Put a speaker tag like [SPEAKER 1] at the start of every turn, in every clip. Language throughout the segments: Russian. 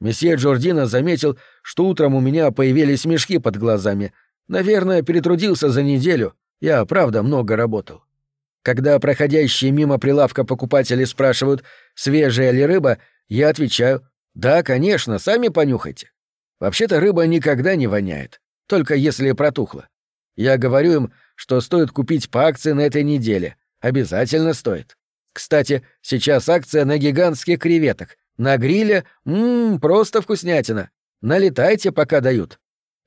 [SPEAKER 1] Месье Джордина заметил, что утром у меня появились мешки под глазами. Наверное, перетрудился за неделю. Я, правда, много работал. Когда проходящие мимо прилавка покупатели спрашивают, свежая ли рыба, я отвечаю, да, конечно, сами понюхайте. Вообще-то рыба никогда не воняет, только если протухла. Я говорю им, что стоит купить по акции на этой неделе. Обязательно стоит. Кстати, сейчас акция на гигантских креветок. На гриле, ммм, просто вкуснятина. Налетайте, пока дают.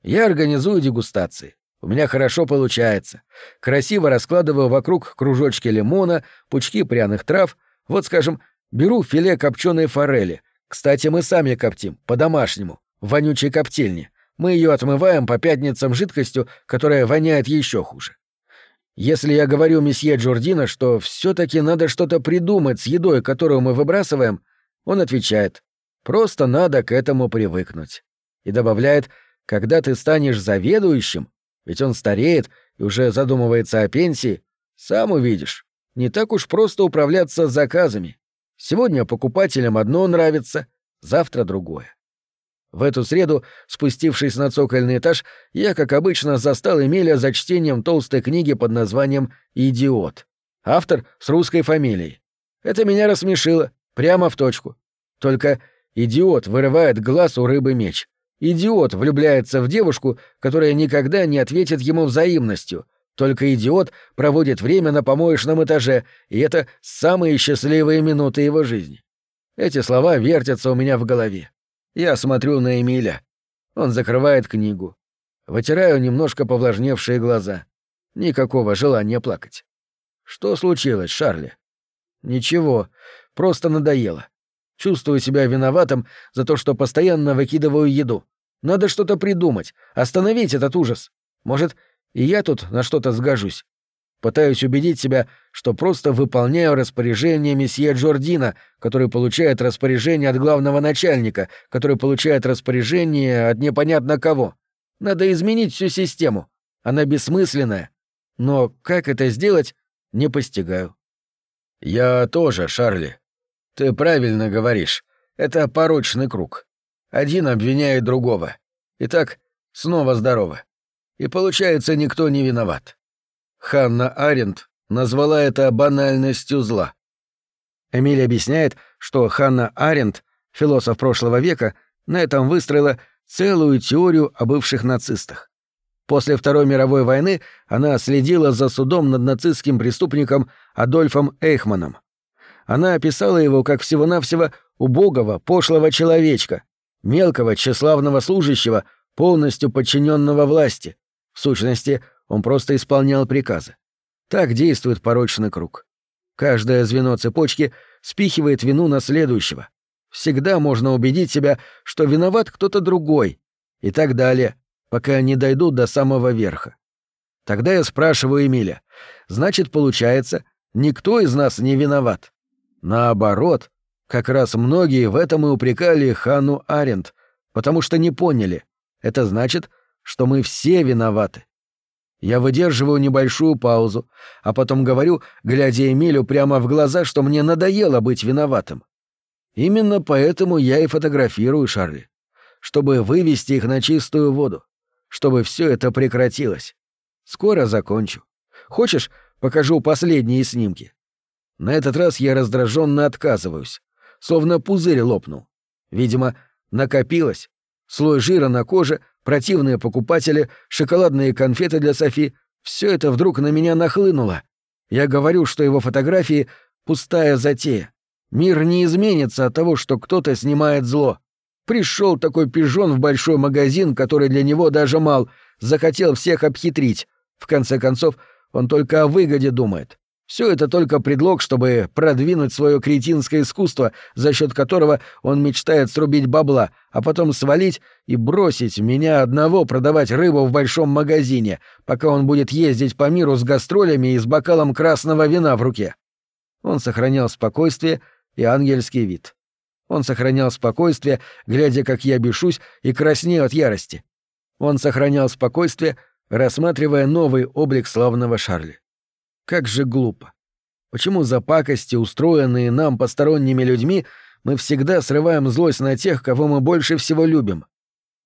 [SPEAKER 1] Я организую дегустации. У меня хорошо получается. Красиво раскладываю вокруг кружочки лимона, пучки пряных трав. Вот, скажем, беру филе копченой форели. Кстати, мы сами коптим, по-домашнему, в вонючей коптильне. Мы ее отмываем по пятницам жидкостью, которая воняет еще хуже. Если я говорю месье Джордина, что все таки надо что-то придумать с едой, которую мы выбрасываем, он отвечает «Просто надо к этому привыкнуть». И добавляет «Когда ты станешь заведующим, ведь он стареет и уже задумывается о пенсии. Сам увидишь. Не так уж просто управляться заказами. Сегодня покупателям одно нравится, завтра другое. В эту среду, спустившись на цокольный этаж, я, как обычно, застал Эмиля за чтением толстой книги под названием «Идиот». Автор с русской фамилией. Это меня рассмешило, прямо в точку. Только идиот вырывает глаз у рыбы меч. Идиот влюбляется в девушку, которая никогда не ответит ему взаимностью. Только идиот проводит время на помоечном этаже, и это самые счастливые минуты его жизни. Эти слова вертятся у меня в голове. Я смотрю на Эмиля. Он закрывает книгу. Вытираю немножко повлажневшие глаза. Никакого желания плакать. Что случилось, Шарли? Ничего, просто надоело. Чувствую себя виноватым за то, что постоянно выкидываю еду. Надо что-то придумать, остановить этот ужас. Может, и я тут на что-то сгожусь. Пытаюсь убедить себя, что просто выполняю распоряжение месье Джордина, который получает распоряжение от главного начальника, который получает распоряжение от непонятно кого. Надо изменить всю систему. Она бессмысленная. Но как это сделать, не постигаю. Я тоже, Шарли. Ты правильно говоришь. Это порочный круг. Один обвиняет другого. Итак, снова здорово. И получается, никто не виноват. Ханна Аренд назвала это банальностью зла. Эмиль объясняет, что Ханна Аренд, философ прошлого века, на этом выстроила целую теорию о бывших нацистах. После Второй мировой войны она следила за судом над нацистским преступником Адольфом Эйхманом. Она описала его как всего-навсего убогого, пошлого человечка, мелкого, тщеславного служащего, полностью подчиненного власти. В сущности, он просто исполнял приказы. Так действует порочный круг. Каждое звено цепочки спихивает вину на следующего. Всегда можно убедить себя, что виноват кто-то другой, и так далее, пока не дойдут до самого верха. Тогда я спрашиваю Эмиля, значит, получается, никто из нас не виноват. Наоборот, как раз многие в этом и упрекали Хану Аренд, потому что не поняли. Это значит, что мы все виноваты. Я выдерживаю небольшую паузу, а потом говорю, глядя Эмилю прямо в глаза, что мне надоело быть виноватым. Именно поэтому я и фотографирую Шарли. Чтобы вывести их на чистую воду. Чтобы все это прекратилось. Скоро закончу. Хочешь, покажу последние снимки? На этот раз я раздраженно отказываюсь. Словно пузырь лопнул. Видимо, накопилось. Слой жира на коже, противные покупатели, шоколадные конфеты для Софи — все это вдруг на меня нахлынуло. Я говорю, что его фотографии — пустая затея. Мир не изменится от того, что кто-то снимает зло. Пришел такой пижон в большой магазин, который для него даже мал, захотел всех обхитрить. В конце концов, он только о выгоде думает. Все это только предлог, чтобы продвинуть свое кретинское искусство, за счет которого он мечтает срубить бабла, а потом свалить и бросить меня одного продавать рыбу в большом магазине, пока он будет ездить по миру с гастролями и с бокалом красного вина в руке. Он сохранял спокойствие и ангельский вид. Он сохранял спокойствие, глядя, как я бешусь и краснею от ярости. Он сохранял спокойствие, рассматривая новый облик славного Шарли. Как же глупо. Почему за пакости, устроенные нам посторонними людьми, мы всегда срываем злость на тех, кого мы больше всего любим.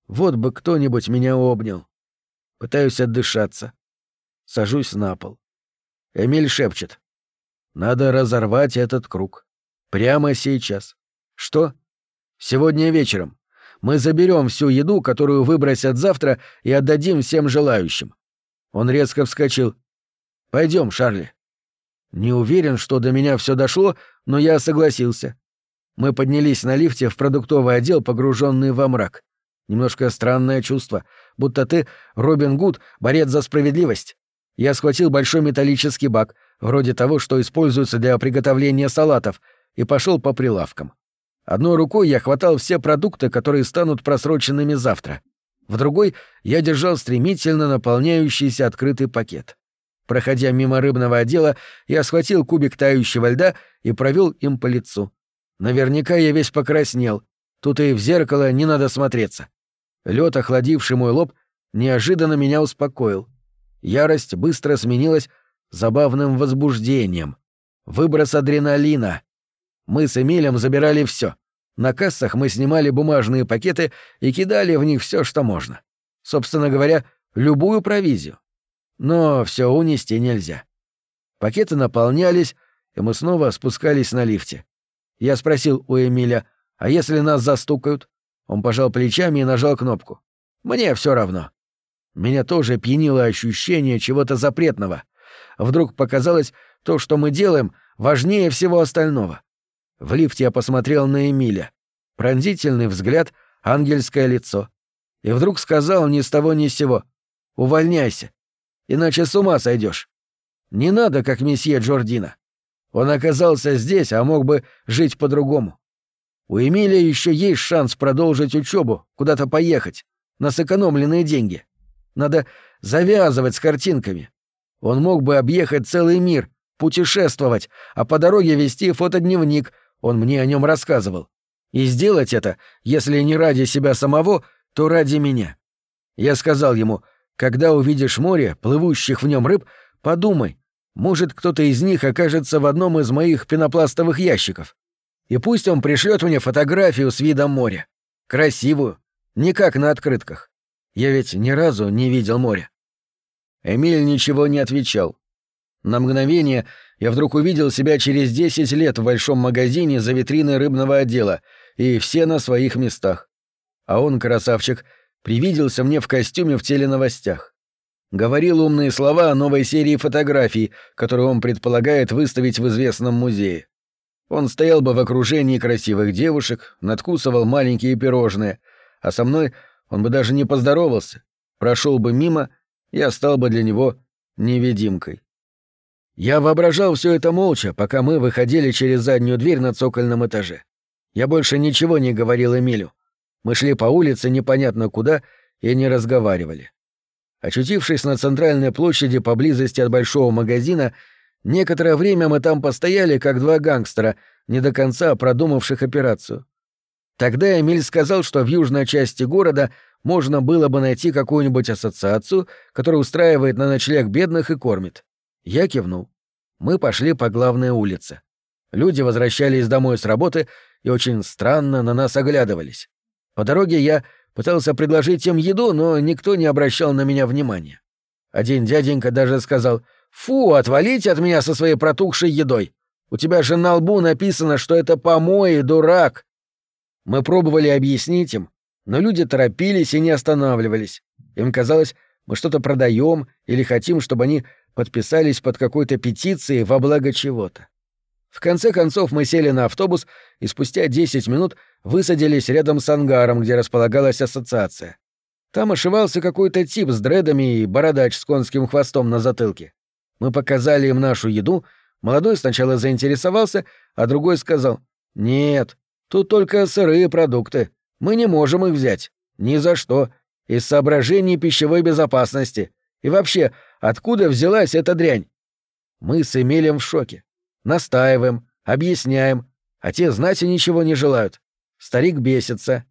[SPEAKER 1] Вот бы кто-нибудь меня обнял. Пытаюсь отдышаться. Сажусь на пол. Эмиль шепчет. Надо разорвать этот круг. Прямо сейчас. Что? Сегодня вечером. Мы заберем всю еду, которую выбросят завтра, и отдадим всем желающим. Он резко вскочил. Пойдем, Шарли. Не уверен, что до меня все дошло, но я согласился. Мы поднялись на лифте в продуктовый отдел, погруженный во мрак. Немножко странное чувство, будто ты Робин Гуд, борец за справедливость. Я схватил большой металлический бак, вроде того, что используется для приготовления салатов, и пошел по прилавкам. Одной рукой я хватал все продукты, которые станут просроченными завтра. В другой я держал стремительно наполняющийся открытый пакет. Проходя мимо рыбного отдела, я схватил кубик тающего льда и провел им по лицу. Наверняка я весь покраснел. Тут и в зеркало не надо смотреться. Лед, охладивший мой лоб, неожиданно меня успокоил. Ярость быстро сменилась забавным возбуждением. Выброс адреналина. Мы с Эмилем забирали все. На кассах мы снимали бумажные пакеты и кидали в них все, что можно. Собственно говоря, любую провизию. Но все унести нельзя. Пакеты наполнялись, и мы снова спускались на лифте. Я спросил у Эмиля, а если нас застукают? Он пожал плечами и нажал кнопку. Мне все равно. Меня тоже пьянило ощущение чего-то запретного. Вдруг показалось, то, что мы делаем, важнее всего остального. В лифте я посмотрел на Эмиля. Пронзительный взгляд, ангельское лицо. И вдруг сказал ни с того ни с сего. «Увольняйся иначе с ума сойдешь. Не надо, как месье Джордина. Он оказался здесь, а мог бы жить по-другому. У Эмилия еще есть шанс продолжить учебу, куда-то поехать, на сэкономленные деньги. Надо завязывать с картинками. Он мог бы объехать целый мир, путешествовать, а по дороге вести фотодневник, он мне о нем рассказывал. И сделать это, если не ради себя самого, то ради меня. Я сказал ему — когда увидишь море, плывущих в нем рыб, подумай, может, кто-то из них окажется в одном из моих пенопластовых ящиков. И пусть он пришлет мне фотографию с видом моря. Красивую, не как на открытках. Я ведь ни разу не видел моря. Эмиль ничего не отвечал. На мгновение я вдруг увидел себя через десять лет в большом магазине за витриной рыбного отдела, и все на своих местах. А он, красавчик, привиделся мне в костюме в теленовостях. Говорил умные слова о новой серии фотографий, которую он предполагает выставить в известном музее. Он стоял бы в окружении красивых девушек, надкусывал маленькие пирожные, а со мной он бы даже не поздоровался, прошел бы мимо, я стал бы для него невидимкой. Я воображал все это молча, пока мы выходили через заднюю дверь на цокольном этаже. Я больше ничего не говорил Эмилю. Мы шли по улице непонятно куда и не разговаривали. Очутившись на центральной площади поблизости от большого магазина, некоторое время мы там постояли, как два гангстера, не до конца продумавших операцию. Тогда Эмиль сказал, что в южной части города можно было бы найти какую-нибудь ассоциацию, которая устраивает на ночлег бедных и кормит. Я кивнул. Мы пошли по главной улице. Люди возвращались домой с работы и очень странно на нас оглядывались. По дороге я пытался предложить им еду, но никто не обращал на меня внимания. Один дяденька даже сказал «Фу, отвалите от меня со своей протухшей едой! У тебя же на лбу написано, что это помои, дурак!» Мы пробовали объяснить им, но люди торопились и не останавливались. Им казалось, мы что-то продаем или хотим, чтобы они подписались под какой-то петицией во благо чего-то. В конце концов мы сели на автобус и спустя 10 минут высадились рядом с ангаром, где располагалась ассоциация. Там ошивался какой-то тип с дредами и бородач с конским хвостом на затылке. Мы показали им нашу еду, молодой сначала заинтересовался, а другой сказал «Нет, тут только сырые продукты, мы не можем их взять, ни за что, из соображений пищевой безопасности. И вообще, откуда взялась эта дрянь?» Мы с Эмилем в шоке. Настаиваем, объясняем, а те знать и ничего не желают. Старик бесится.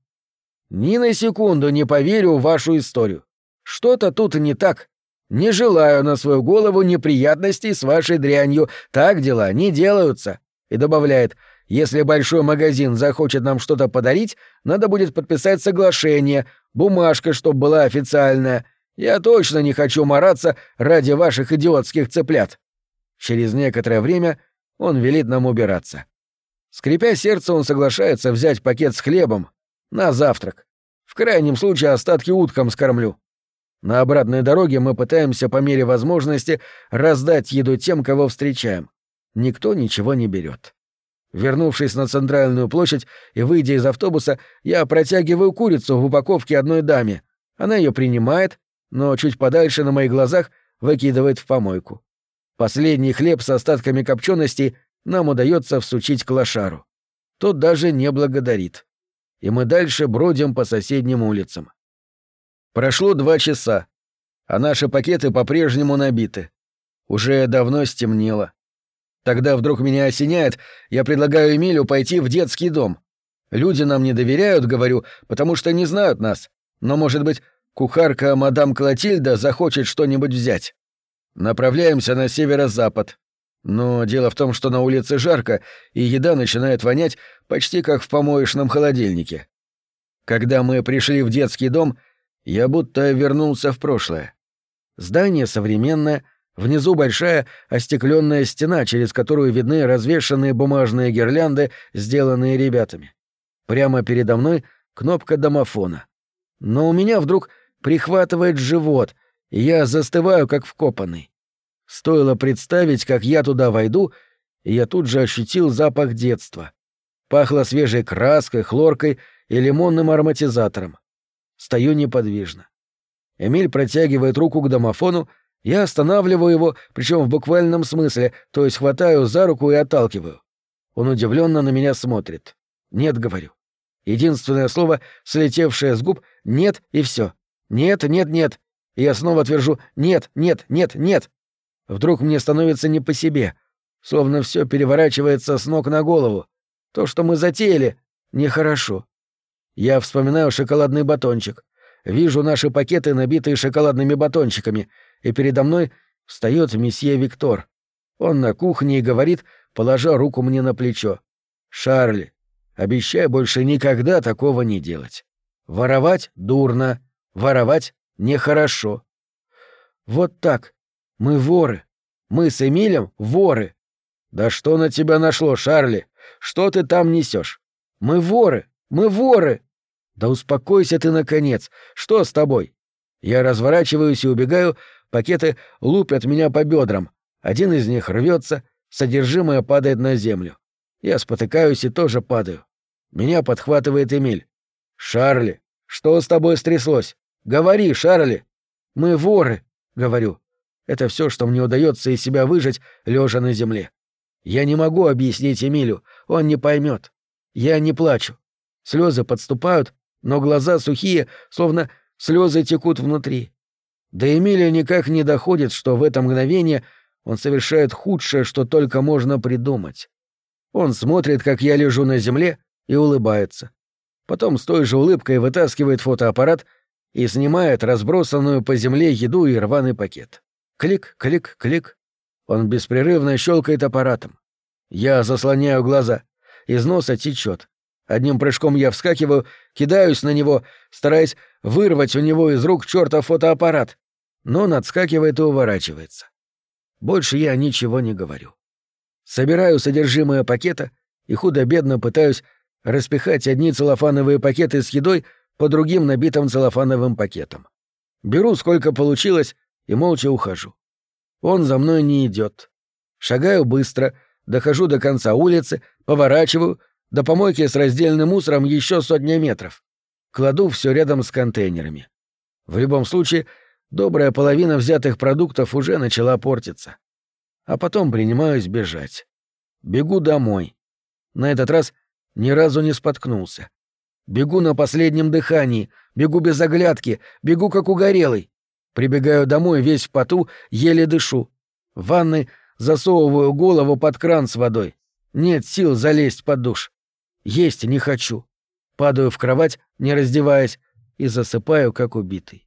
[SPEAKER 1] Ни на секунду не поверю в вашу историю. Что-то тут не так. Не желаю на свою голову неприятностей с вашей дрянью. Так дела не делаются. И добавляет, Если большой магазин захочет нам что-то подарить, надо будет подписать соглашение, бумажка, чтоб была официальная. Я точно не хочу мараться ради ваших идиотских цыплят. Через некоторое время он велит нам убираться. Скрипя сердце, он соглашается взять пакет с хлебом на завтрак. В крайнем случае остатки уткам скормлю. На обратной дороге мы пытаемся по мере возможности раздать еду тем, кого встречаем. Никто ничего не берет. Вернувшись на центральную площадь и выйдя из автобуса, я протягиваю курицу в упаковке одной даме. Она ее принимает, но чуть подальше на моих глазах выкидывает в помойку. Последний хлеб с остатками копчености нам удается всучить к лошару. Тот даже не благодарит. И мы дальше бродим по соседним улицам. Прошло два часа, а наши пакеты по-прежнему набиты. Уже давно стемнело. Тогда вдруг меня осеняет, я предлагаю Эмилю пойти в детский дом. Люди нам не доверяют, говорю, потому что не знают нас. Но, может быть, кухарка мадам Клотильда захочет что-нибудь взять. Направляемся на северо-запад. Но дело в том, что на улице жарко, и еда начинает вонять почти как в помоечном холодильнике. Когда мы пришли в детский дом, я будто вернулся в прошлое. Здание современное, внизу большая остекленная стена, через которую видны развешанные бумажные гирлянды, сделанные ребятами. Прямо передо мной кнопка домофона. Но у меня вдруг прихватывает живот, я застываю, как вкопанный. Стоило представить, как я туда войду, и я тут же ощутил запах детства. Пахло свежей краской, хлоркой и лимонным ароматизатором. Стою неподвижно. Эмиль протягивает руку к домофону, я останавливаю его, причем в буквальном смысле, то есть хватаю за руку и отталкиваю. Он удивленно на меня смотрит. «Нет», — говорю. Единственное слово, слетевшее с губ — «нет» и все. «Нет, нет, нет». И я снова твержу «нет, нет, нет, нет». Вдруг мне становится не по себе, словно все переворачивается с ног на голову. То, что мы затеяли, нехорошо. Я вспоминаю шоколадный батончик. Вижу наши пакеты, набитые шоколадными батончиками, и передо мной встает месье Виктор. Он на кухне и говорит, положа руку мне на плечо. «Шарли, обещай больше никогда такого не делать. Воровать — дурно, воровать — нехорошо». Вот так. Мы воры. Мы с Эмилем воры. Да что на тебя нашло, Шарли? Что ты там несешь? Мы воры. Мы воры!» «Да успокойся ты, наконец! Что с тобой?» Я разворачиваюсь и убегаю, пакеты лупят меня по бедрам. Один из них рвется, содержимое падает на землю. Я спотыкаюсь и тоже падаю. Меня подхватывает Эмиль. «Шарли, что с тобой стряслось? Говори, Шарли!» «Мы воры», — говорю. Это все, что мне удается из себя выжить, лежа на земле. Я не могу объяснить Эмилю, он не поймет. Я не плачу. Слезы подступают, но глаза сухие, словно слезы текут внутри. До Эмилия никак не доходит, что в это мгновение он совершает худшее, что только можно придумать. Он смотрит, как я лежу на земле, и улыбается. Потом с той же улыбкой вытаскивает фотоаппарат и снимает разбросанную по земле еду и рваный пакет. Клик, клик, клик. Он беспрерывно щелкает аппаратом. Я заслоняю глаза. Из носа течет. Одним прыжком я вскакиваю, кидаюсь на него, стараясь вырвать у него из рук чертов фотоаппарат. Но он отскакивает и уворачивается. Больше я ничего не говорю. Собираю содержимое пакета и худо-бедно пытаюсь распихать одни целлофановые пакеты с едой по другим набитым целлофановым пакетам. Беру, сколько получилось, и молча ухожу. Он за мной не идет. Шагаю быстро, дохожу до конца улицы, поворачиваю, до помойки с раздельным мусором еще сотня метров. Кладу все рядом с контейнерами. В любом случае, добрая половина взятых продуктов уже начала портиться. А потом принимаюсь бежать. Бегу домой. На этот раз ни разу не споткнулся. Бегу на последнем дыхании, бегу без оглядки, бегу как угорелый. Прибегаю домой весь в поту, еле дышу. В ванной засовываю голову под кран с водой. Нет сил залезть под душ. Есть не хочу. Падаю в кровать, не раздеваясь, и засыпаю, как убитый.